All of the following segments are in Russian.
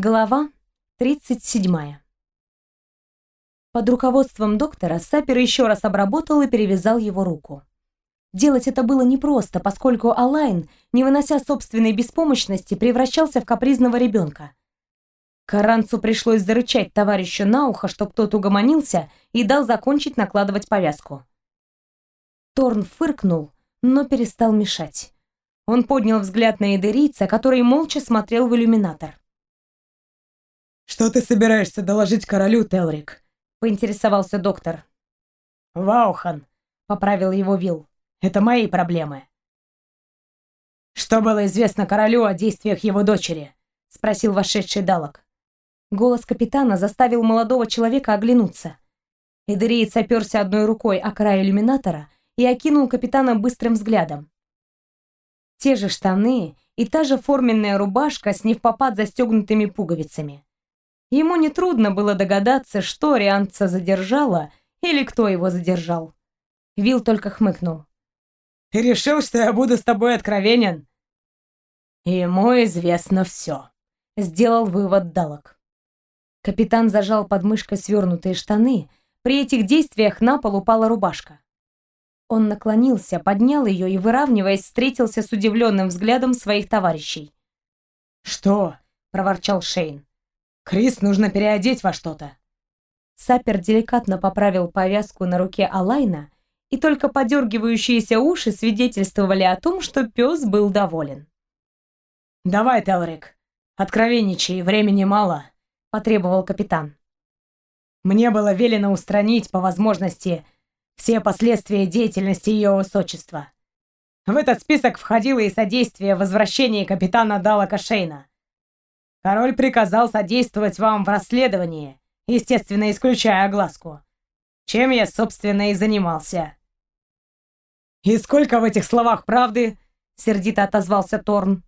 Глава 37. Под руководством доктора Сапер еще раз обработал и перевязал его руку. Делать это было непросто, поскольку Алайн, не вынося собственной беспомощности, превращался в капризного ребенка. Каранцу пришлось зарычать товарищу на ухо, чтоб тот угомонился и дал закончить накладывать повязку. Торн фыркнул, но перестал мешать. Он поднял взгляд на эдерийца, который молча смотрел в иллюминатор. «Что ты собираешься доложить королю, Телрик?» — поинтересовался доктор. «Ваухан», — поправил его Вил. «Это мои проблемы». «Что было известно королю о действиях его дочери?» — спросил вошедший Далок. Голос капитана заставил молодого человека оглянуться. Эдериец оперся одной рукой о край иллюминатора и окинул капитана быстрым взглядом. Те же штаны и та же форменная рубашка с невпопад застегнутыми пуговицами. Ему нетрудно было догадаться, что Рианца задержала или кто его задержал. Вил только хмыкнул. «Ты решил, что я буду с тобой откровенен?» «Ему известно все», — сделал вывод Далок. Капитан зажал под мышкой свернутые штаны. При этих действиях на пол упала рубашка. Он наклонился, поднял ее и, выравниваясь, встретился с удивленным взглядом своих товарищей. «Что?» — проворчал Шейн. Крис нужно переодеть во что-то. Сапер деликатно поправил повязку на руке Алайна, и только подергивающиеся уши свидетельствовали о том, что пес был доволен. «Давай, Телрик, откровенничай, времени мало», — потребовал капитан. «Мне было велено устранить, по возможности, все последствия деятельности ее высочества. В этот список входило и содействие возвращении капитана Далака Шейна. Король приказал содействовать вам в расследовании, естественно, исключая огласку. Чем я, собственно, и занимался. «И сколько в этих словах правды?» — сердито отозвался Торн.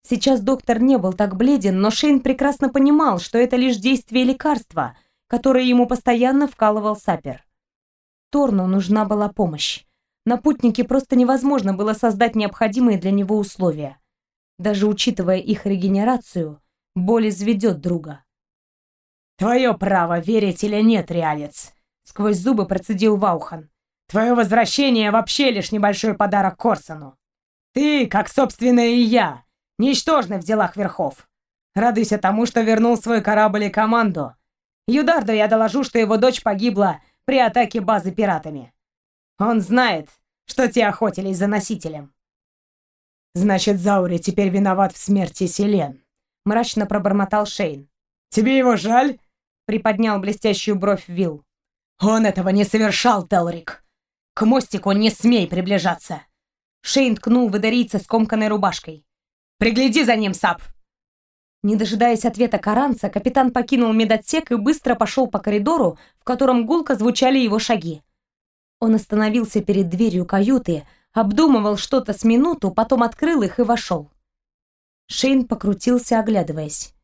Сейчас доктор не был так бледен, но Шейн прекрасно понимал, что это лишь действие лекарства, которое ему постоянно вкалывал Сапер. Торну нужна была помощь. На путнике просто невозможно было создать необходимые для него условия. Даже учитывая их регенерацию, Боль изведет друга. «Твое право, верить или нет, реалец!» Сквозь зубы процедил Ваухан. «Твое возвращение вообще лишь небольшой подарок Корсону. Ты, как, собственно, и я, ничтожный в делах верхов. Радуйся тому, что вернул свой корабль и команду. Юдарду я доложу, что его дочь погибла при атаке базы пиратами. Он знает, что те охотились за носителем. Значит, Заури теперь виноват в смерти Селен мрачно пробормотал Шейн. «Тебе его жаль?» — приподнял блестящую бровь Вилл. «Он этого не совершал, Телрик! К мостику не смей приближаться!» Шейн ткнул выдарийца скомканной рубашкой. «Пригляди за ним, Сап!» Не дожидаясь ответа Каранца, капитан покинул медотсек и быстро пошел по коридору, в котором гулко звучали его шаги. Он остановился перед дверью каюты, обдумывал что-то с минуту, потом открыл их и вошел. Шейн покрутился, оглядываясь.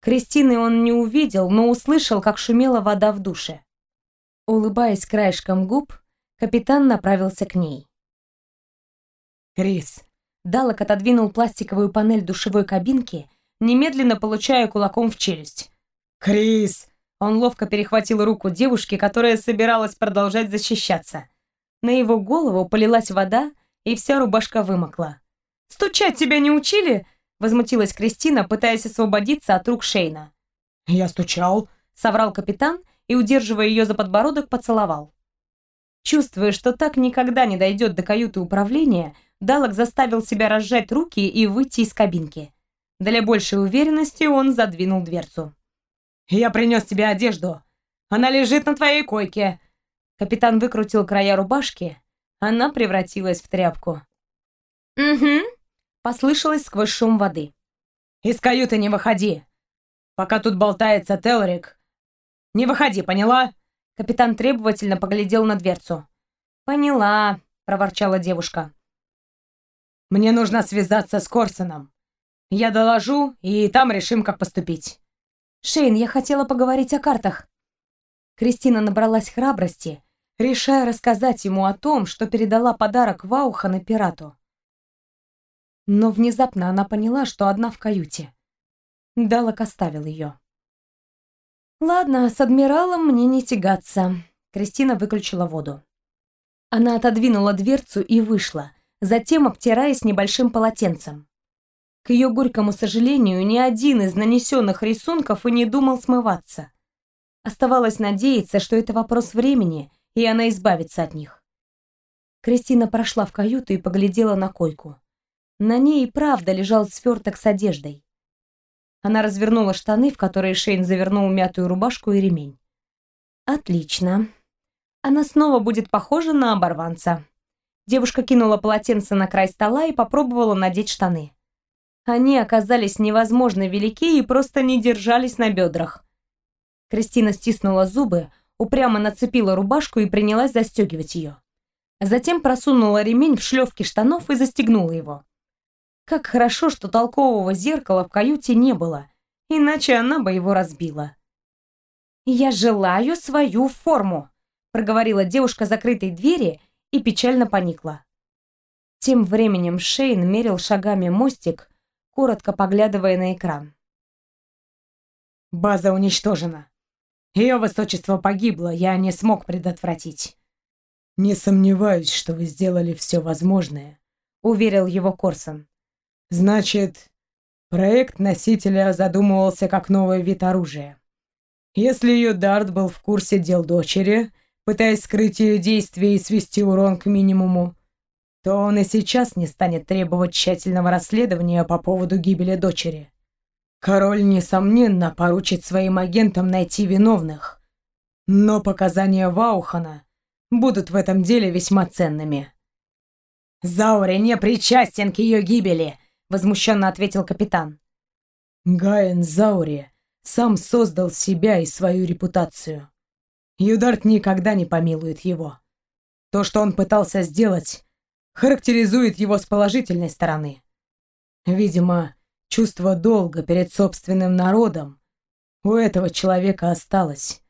Кристины он не увидел, но услышал, как шумела вода в душе. Улыбаясь краешком губ, капитан направился к ней. «Крис!» Далок отодвинул пластиковую панель душевой кабинки, немедленно получая кулаком в челюсть. «Крис!» Он ловко перехватил руку девушки, которая собиралась продолжать защищаться. На его голову полилась вода, и вся рубашка вымокла. «Стучать тебя не учили?» Возмутилась Кристина, пытаясь освободиться от рук Шейна. «Я стучал», — соврал капитан и, удерживая ее за подбородок, поцеловал. Чувствуя, что так никогда не дойдет до каюты управления, Далок заставил себя разжать руки и выйти из кабинки. Для большей уверенности он задвинул дверцу. «Я принес тебе одежду. Она лежит на твоей койке». Капитан выкрутил края рубашки. Она превратилась в тряпку. «Угу», послышалось сквозь шум воды. «Из каюты не выходи! Пока тут болтается Телрик, не выходи, поняла?» Капитан требовательно поглядел на дверцу. «Поняла», — проворчала девушка. «Мне нужно связаться с Корсоном. Я доложу, и там решим, как поступить». «Шейн, я хотела поговорить о картах». Кристина набралась храбрости, решая рассказать ему о том, что передала подарок Ваухана пирату. Но внезапно она поняла, что одна в каюте. Далок оставил ее. «Ладно, с адмиралом мне не тягаться». Кристина выключила воду. Она отодвинула дверцу и вышла, затем обтираясь небольшим полотенцем. К ее горькому сожалению, ни один из нанесенных рисунков и не думал смываться. Оставалось надеяться, что это вопрос времени, и она избавится от них. Кристина прошла в каюту и поглядела на койку. На ней и правда лежал сверток с одеждой. Она развернула штаны, в которые Шейн завернул мятую рубашку и ремень. Отлично. Она снова будет похожа на оборванца. Девушка кинула полотенце на край стола и попробовала надеть штаны. Они оказались невозможно велики и просто не держались на бедрах. Кристина стиснула зубы, упрямо нацепила рубашку и принялась застегивать ее. Затем просунула ремень в шлевки штанов и застегнула его. Как хорошо, что толкового зеркала в каюте не было, иначе она бы его разбила. «Я желаю свою форму», — проговорила девушка закрытой двери и печально поникла. Тем временем Шейн мерил шагами мостик, коротко поглядывая на экран. «База уничтожена. Ее высочество погибло, я не смог предотвратить». «Не сомневаюсь, что вы сделали все возможное», — уверил его Корсон. Значит, проект носителя задумывался как новый вид оружия. Если ее Дарт был в курсе дел дочери, пытаясь скрыть ее действия и свести урон к минимуму, то он и сейчас не станет требовать тщательного расследования по поводу гибели дочери. Король, несомненно, поручит своим агентам найти виновных, но показания Ваухана будут в этом деле весьма ценными. «Заури не причастен к ее гибели!» Возмущенно ответил капитан. Гаен Заури сам создал себя и свою репутацию. Юдарт никогда не помилует его. То, что он пытался сделать, характеризует его с положительной стороны. Видимо, чувство долга перед собственным народом у этого человека осталось.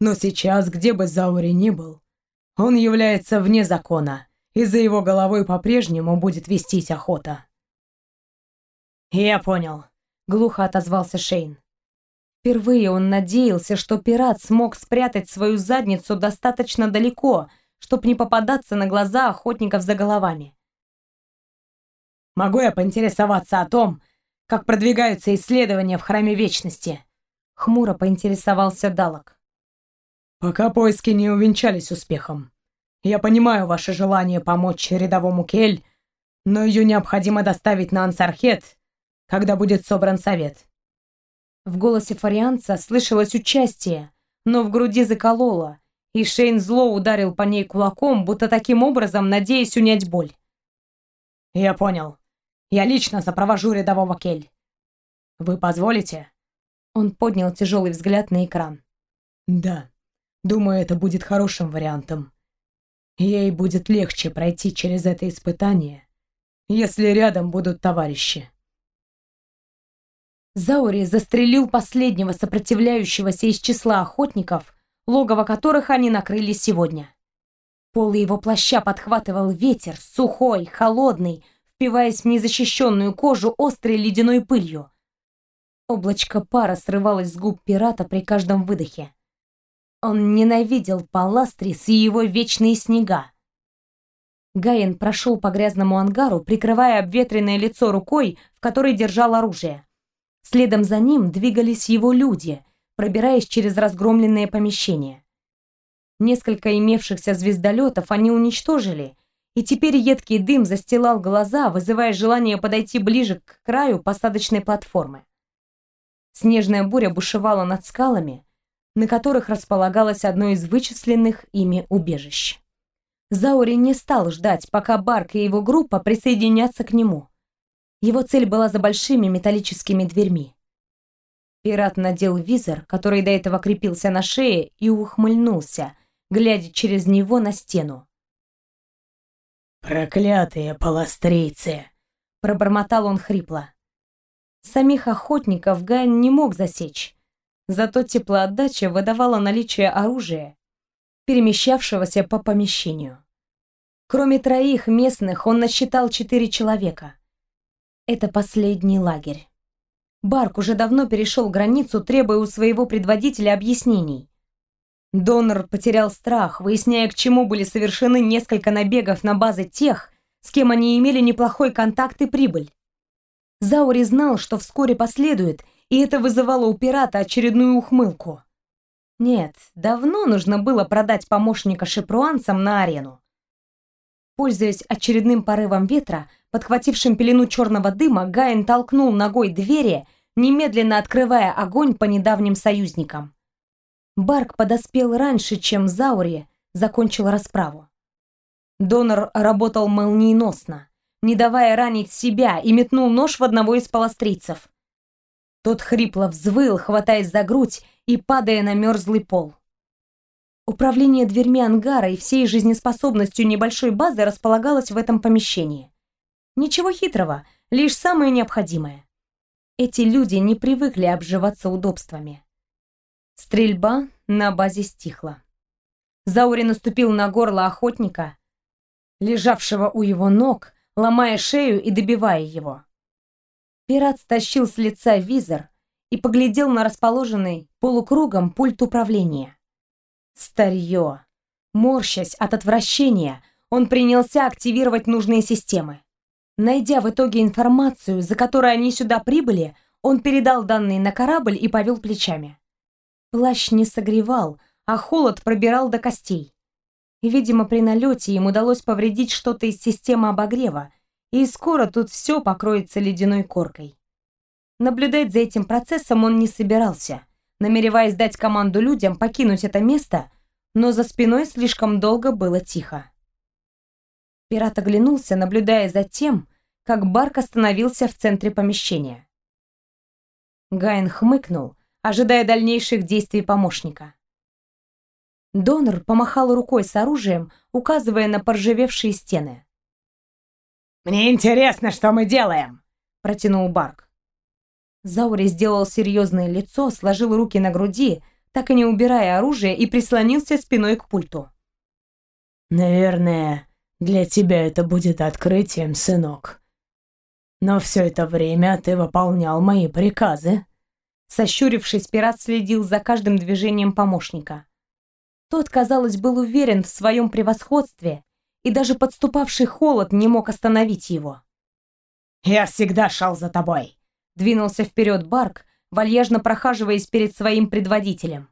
Но сейчас, где бы Заури ни был, он является вне закона, и за его головой по-прежнему будет вестись охота. «Я понял», — глухо отозвался Шейн. Впервые он надеялся, что пират смог спрятать свою задницу достаточно далеко, чтобы не попадаться на глаза охотников за головами. «Могу я поинтересоваться о том, как продвигаются исследования в Храме Вечности?» — хмуро поинтересовался Далок. «Пока поиски не увенчались успехом. Я понимаю ваше желание помочь рядовому Кель, но ее необходимо доставить на Ансархет когда будет собран совет. В голосе фарианца слышалось участие, но в груди закололо, и Шейн зло ударил по ней кулаком, будто таким образом надеясь унять боль. «Я понял. Я лично сопровожу рядового Кель. Вы позволите?» Он поднял тяжелый взгляд на экран. «Да. Думаю, это будет хорошим вариантом. Ей будет легче пройти через это испытание, если рядом будут товарищи». Заури застрелил последнего сопротивляющегося из числа охотников, логово которых они накрыли сегодня. Полы его плаща подхватывал ветер, сухой, холодный, впиваясь в незащищенную кожу острой ледяной пылью. Облачко пара срывалось с губ пирата при каждом выдохе. Он ненавидел Паластрис и его вечные снега. Гаин прошел по грязному ангару, прикрывая обветренное лицо рукой, в которой держал оружие. Следом за ним двигались его люди, пробираясь через разгромленные помещения. Несколько имевшихся звездолетов они уничтожили, и теперь едкий дым застилал глаза, вызывая желание подойти ближе к краю посадочной платформы. Снежная буря бушевала над скалами, на которых располагалось одно из вычисленных ими убежищ. Заури не стал ждать, пока Барк и его группа присоединятся к нему. Его цель была за большими металлическими дверьми. Пират надел визор, который до этого крепился на шее, и ухмыльнулся, глядя через него на стену. «Проклятые полострейцы!» — пробормотал он хрипло. Самих охотников Гайн не мог засечь, зато теплоотдача выдавала наличие оружия, перемещавшегося по помещению. Кроме троих местных он насчитал четыре человека. Это последний лагерь. Барк уже давно перешел границу, требуя у своего предводителя объяснений. Донор потерял страх, выясняя, к чему были совершены несколько набегов на базы тех, с кем они имели неплохой контакт и прибыль. Заури знал, что вскоре последует, и это вызывало у пирата очередную ухмылку. Нет, давно нужно было продать помощника шипруанцам на арену. Пользуясь очередным порывом ветра, подхватившим пелену черного дыма, Гаин толкнул ногой двери, немедленно открывая огонь по недавним союзникам. Барк подоспел раньше, чем Заури закончил расправу. Донор работал молниеносно, не давая ранить себя, и метнул нож в одного из паластрийцев. Тот хрипло взвыл, хватаясь за грудь и падая на мерзлый пол. Управление дверьми ангара и всей жизнеспособностью небольшой базы располагалось в этом помещении. Ничего хитрого, лишь самое необходимое. Эти люди не привыкли обживаться удобствами. Стрельба на базе стихла. Заури наступил на горло охотника, лежавшего у его ног, ломая шею и добивая его. Пират стащил с лица визор и поглядел на расположенный полукругом пульт управления. Старье. Морщась от отвращения, он принялся активировать нужные системы. Найдя в итоге информацию, за которой они сюда прибыли, он передал данные на корабль и повел плечами. Плащ не согревал, а холод пробирал до костей. Видимо, при налете им удалось повредить что-то из системы обогрева, и скоро тут все покроется ледяной коркой. Наблюдать за этим процессом он не собирался, намереваясь дать команду людям покинуть это место, но за спиной слишком долго было тихо. Пират оглянулся, наблюдая за тем, как Барк остановился в центре помещения. Гайн хмыкнул, ожидая дальнейших действий помощника. Донор помахал рукой с оружием, указывая на поржавевшие стены. «Мне интересно, что мы делаем!» — протянул Барк. Заури сделал серьезное лицо, сложил руки на груди, так и не убирая оружие, и прислонился спиной к пульту. «Наверное, для тебя это будет открытием, сынок. Но все это время ты выполнял мои приказы». Сощурившись, пират следил за каждым движением помощника. Тот, казалось, был уверен в своем превосходстве и даже подступавший холод не мог остановить его. «Я всегда шел за тобой!» — двинулся вперед Барк, вальяжно прохаживаясь перед своим предводителем.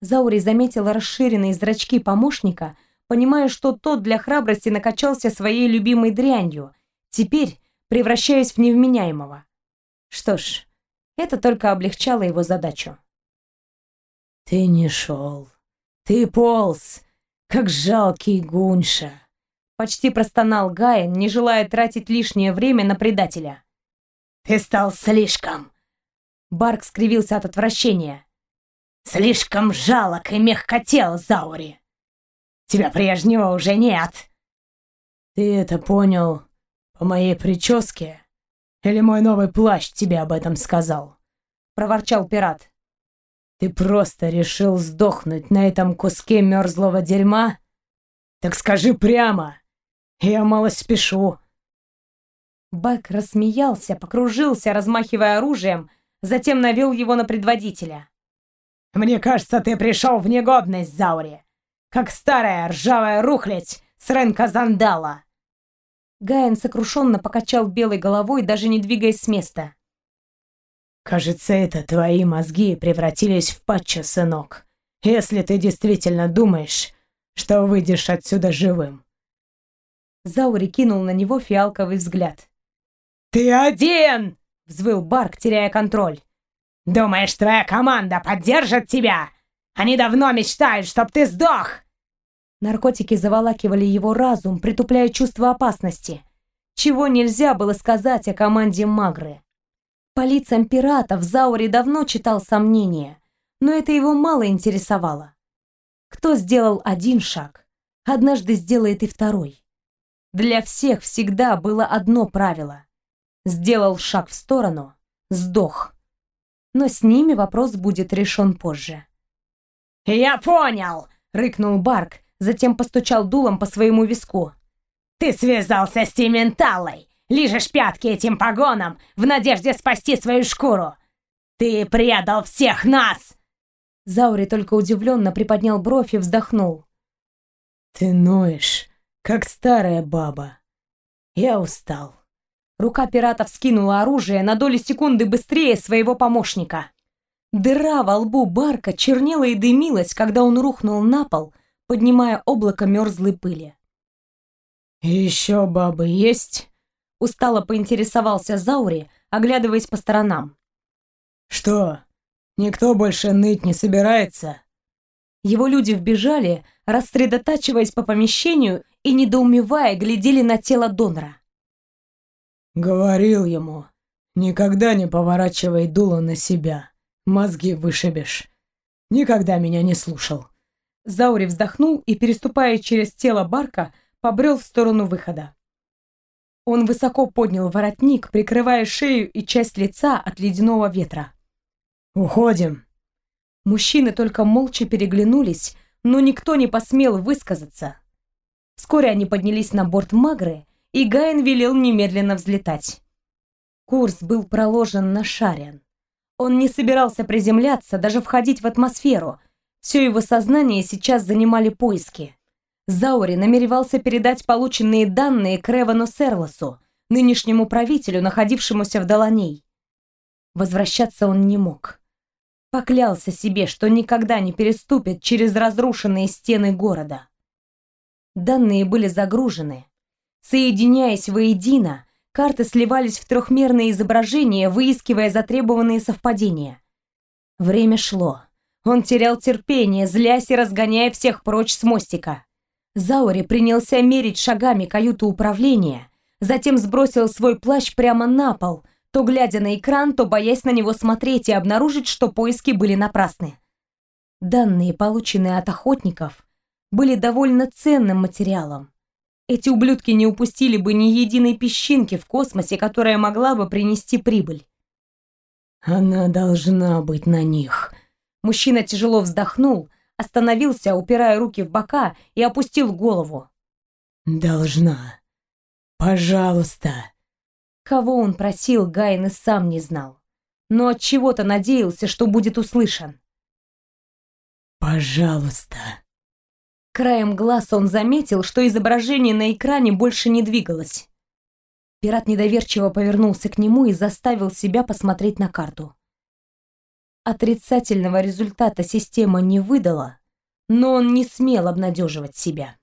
Заури заметила расширенные зрачки помощника, понимая, что тот для храбрости накачался своей любимой дрянью, теперь превращаясь в невменяемого. Что ж, это только облегчало его задачу. «Ты не шел, ты полз, как жалкий гунша!» Почти простонал Гаин, не желая тратить лишнее время на предателя. «Ты стал слишком!» Барк скривился от отвращения. «Слишком жалок и мягкотел, Заури! Тебя прежнего уже нет!» «Ты это понял по моей прическе? Или мой новый плащ тебе об этом сказал?» Проворчал пират. Ты просто решил сдохнуть на этом куске мерзлого дерьма? Так скажи прямо. Я мало спешу. Бак рассмеялся, покружился, размахивая оружием, затем навел его на предводителя. «Мне кажется, ты пришел в негодность, Заури, как старая ржавая рухлядь с рынка Зандала!» Гаин сокрушенно покачал белой головой, даже не двигаясь с места. Кажется, это твои мозги превратились в патча, сынок. Если ты действительно думаешь, что выйдешь отсюда живым. Заури кинул на него фиалковый взгляд. «Ты один!» — взвыл Барк, теряя контроль. «Думаешь, твоя команда поддержит тебя? Они давно мечтают, чтоб ты сдох!» Наркотики заволакивали его разум, притупляя чувство опасности. Чего нельзя было сказать о команде Магры. По лицам пиратов Заури давно читал сомнения, но это его мало интересовало. Кто сделал один шаг, однажды сделает и второй. Для всех всегда было одно правило. Сделал шаг в сторону — сдох. Но с ними вопрос будет решен позже. «Я понял!» — рыкнул Барк, затем постучал дулом по своему виску. «Ты связался с Тименталой Лижешь пятки этим погонам в надежде спасти свою шкуру! Ты предал всех нас!» Заури только удивленно приподнял бровь и вздохнул. «Ты ноешь, как старая баба. Я устал». Рука пирата вскинула оружие на доли секунды быстрее своего помощника. Дыра во лбу Барка чернела и дымилась, когда он рухнул на пол, поднимая облако мерзлой пыли. «Еще бабы есть?» Устало поинтересовался Заури, оглядываясь по сторонам. «Что, никто больше ныть не собирается?» Его люди вбежали, рассредотачиваясь по помещению и, недоумевая, глядели на тело донора. «Говорил ему, никогда не поворачивай дуло на себя, мозги вышибешь. Никогда меня не слушал». Заури вздохнул и, переступая через тело Барка, побрел в сторону выхода. Он высоко поднял воротник, прикрывая шею и часть лица от ледяного ветра. «Уходим!» Мужчины только молча переглянулись, но никто не посмел высказаться. Вскоре они поднялись на борт Магры, и Гайн велел немедленно взлетать. Курс был проложен на Шариан. Он не собирался приземляться, даже входить в атмосферу. Все его сознание сейчас занимали поиски. Заури намеревался передать полученные данные к Ревану Серлосу, нынешнему правителю, находившемуся в Доланей. Возвращаться он не мог. Поклялся себе, что никогда не переступит через разрушенные стены города. Данные были загружены. Соединяясь воедино, карты сливались в трехмерные изображения, выискивая затребованные совпадения. Время шло. Он терял терпение, злясь и разгоняя всех прочь с мостика. Заури принялся мерить шагами каюту управления, затем сбросил свой плащ прямо на пол, то глядя на экран, то боясь на него смотреть и обнаружить, что поиски были напрасны. Данные, полученные от охотников, были довольно ценным материалом. Эти ублюдки не упустили бы ни единой песчинки в космосе, которая могла бы принести прибыль. «Она должна быть на них». Мужчина тяжело вздохнул, остановился, упирая руки в бока и опустил голову. «Должна. Пожалуйста». Кого он просил, Гайн и сам не знал. Но от чего то надеялся, что будет услышан. «Пожалуйста». Краем глаза он заметил, что изображение на экране больше не двигалось. Пират недоверчиво повернулся к нему и заставил себя посмотреть на карту. Отрицательного результата система не выдала, но он не смел обнадеживать себя.